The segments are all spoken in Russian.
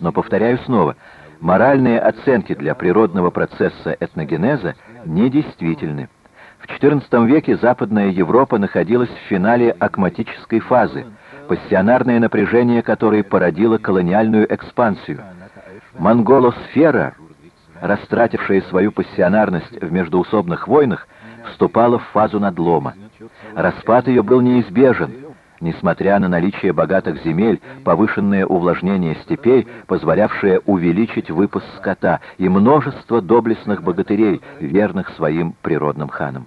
Но, повторяю снова, моральные оценки для природного процесса этногенеза недействительны. В XIV веке Западная Европа находилась в финале акматической фазы, пассионарное напряжение которой породило колониальную экспансию. Монголосфера, растратившая свою пассионарность в междоусобных войнах, вступала в фазу надлома. Распад ее был неизбежен, несмотря на наличие богатых земель, повышенное увлажнение степей, позволявшее увеличить выпуск скота, и множество доблестных богатырей, верных своим природным ханам.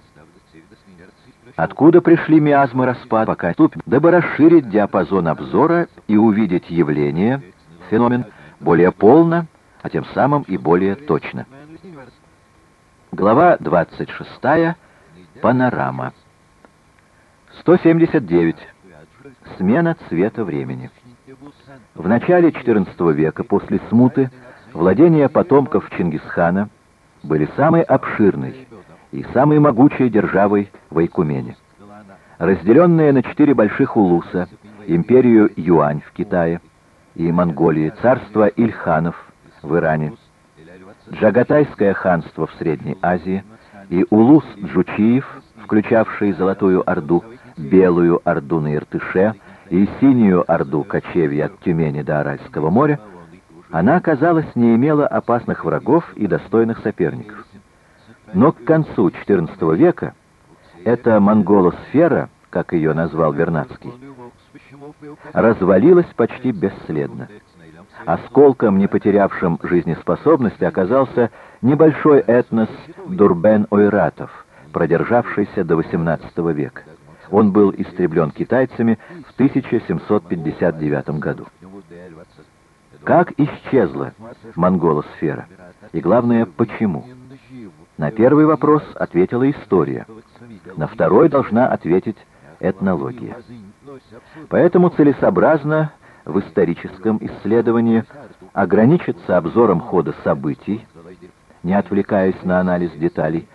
Откуда пришли миазмы распада, пока ступим, дабы расширить диапазон обзора и увидеть явление, феномен, более полно, а тем самым и более точно. Глава 26. Панорама. 179. Смена цвета времени. В начале XIV века, после смуты, владения потомков Чингисхана были самой обширной и самой могучей державой в Айкумене. Разделенные на четыре больших улуса, империю Юань в Китае и Монголии, царство Ильханов в Иране, Джагатайское ханство в Средней Азии и улус Джучиев, включавший Золотую Орду, Белую Орду на Иртыше и Синюю Орду кочевья от Тюмени до Аральского моря, она, казалось, не имела опасных врагов и достойных соперников. Но к концу XIV века эта монголосфера, как ее назвал Вернадский, развалилась почти бесследно. Осколком, не потерявшим жизнеспособности, оказался небольшой этнос Дурбен-Ойратов, продержавшийся до XVIII века. Он был истреблен китайцами в 1759 году. Как исчезла монголосфера? И главное, почему? На первый вопрос ответила история. На второй должна ответить этнология. Поэтому целесообразно в историческом исследовании ограничиться обзором хода событий, не отвлекаясь на анализ деталей,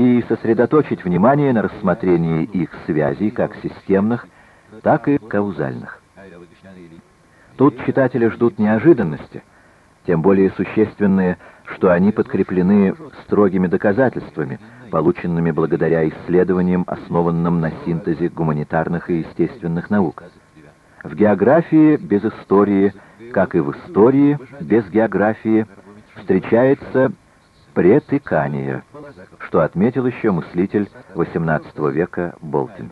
и сосредоточить внимание на рассмотрении их связей, как системных, так и каузальных. Тут читатели ждут неожиданности, тем более существенные, что они подкреплены строгими доказательствами, полученными благодаря исследованиям, основанным на синтезе гуманитарных и естественных наук. В географии без истории, как и в истории без географии, встречается претыкание, что отметил еще мыслитель XVIII века Болтин.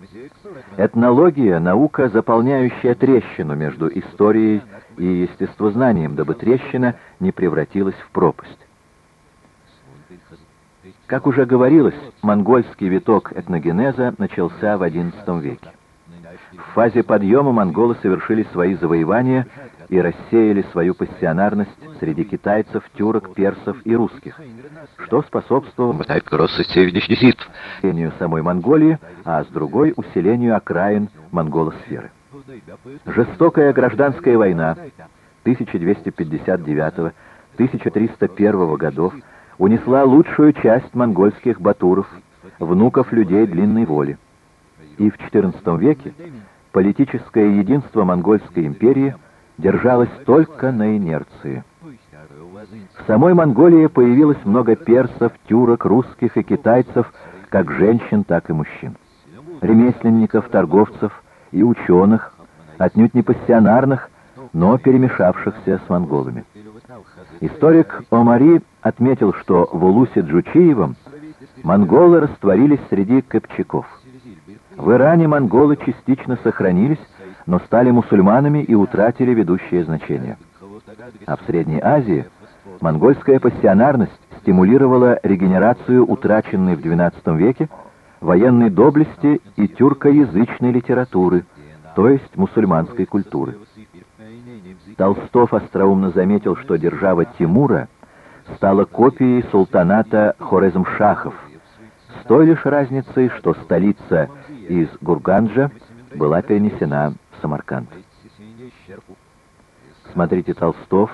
Этнология — наука, заполняющая трещину между историей и естествознанием, дабы трещина не превратилась в пропасть. Как уже говорилось, монгольский виток этногенеза начался в XI веке. В фазе подъема монголы совершили свои завоевания и рассеяли свою пассионарность среди китайцев, тюрок, персов и русских, что способствовало усилению самой Монголии, а с другой — усилению окраин монголосферы. Жестокая гражданская война 1259-1301 годов унесла лучшую часть монгольских батуров, внуков людей длинной воли. И в XIV веке политическое единство монгольской империи держалось только на инерции. В самой Монголии появилось много персов, тюрок, русских и китайцев, как женщин, так и мужчин. Ремесленников, торговцев и ученых, отнюдь не пассионарных, но перемешавшихся с монголами. Историк Омари отметил, что в Улусе Джучиевом монголы растворились среди копчаков. В Иране монголы частично сохранились, но стали мусульманами и утратили ведущее значение. А в Средней Азии монгольская пассионарность стимулировала регенерацию утраченной в XII веке военной доблести и тюркоязычной литературы, то есть мусульманской культуры. Толстов остроумно заметил, что держава Тимура стала копией султаната Хорезмшахов, с той лишь разницей, что столица из Гурганджа была перенесена Самарканд. Смотрите Толстов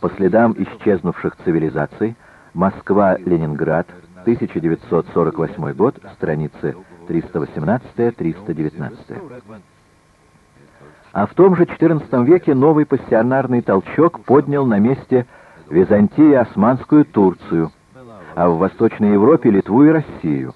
«По следам исчезнувших цивилизаций. Москва-Ленинград. 1948 год. Страницы 318-319». А в том же XIV веке новый пассионарный толчок поднял на месте Византии османскую Турцию, а в Восточной Европе Литву и Россию.